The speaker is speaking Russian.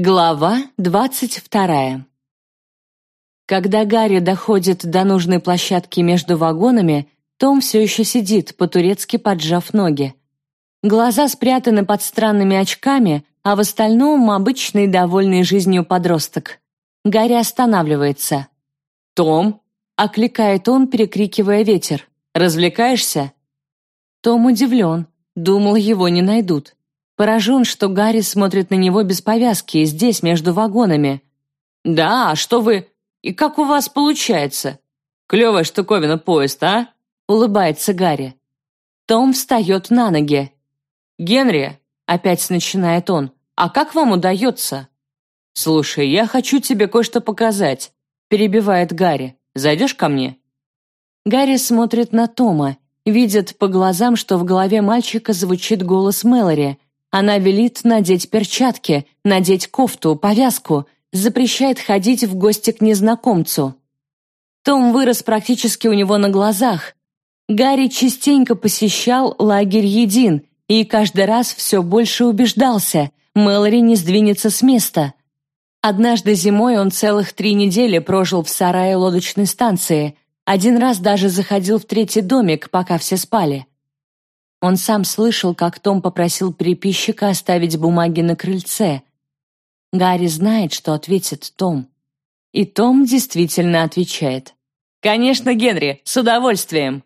Глава двадцать вторая Когда Гарри доходит до нужной площадки между вагонами, Том все еще сидит, по-турецки поджав ноги. Глаза спрятаны под странными очками, а в остальном обычный довольный жизнью подросток. Гарри останавливается. «Том!» — окликает он, перекрикивая ветер. «Развлекаешься?» Том удивлен, думал, его не найдут. Поражен, что Гарри смотрит на него без повязки, здесь, между вагонами. «Да, а что вы... И как у вас получается? Клевая штуковина поезд, а?» Улыбается Гарри. Том встает на ноги. «Генри», — опять начинает он, «а как вам удается?» «Слушай, я хочу тебе кое-что показать», — перебивает Гарри. «Зайдешь ко мне?» Гарри смотрит на Тома, видит по глазам, что в голове мальчика звучит голос Мэлори — она велит надеть перчатки, надеть кофту, повязку, запрещает ходить в гости к незнакомцу. Том вырос практически у него на глазах. Гарри частенько посещал лагерь Един и каждый раз все больше убеждался, Мэлори не сдвинется с места. Однажды зимой он целых три недели прожил в сарае лодочной станции, один раз даже заходил в третий домик, пока все спали. Он сам слышал, как Том попросил переписчика оставить бумаги на крыльце. Гарри знает, что ответит Том. И Том действительно отвечает. «Конечно, Генри, с удовольствием!»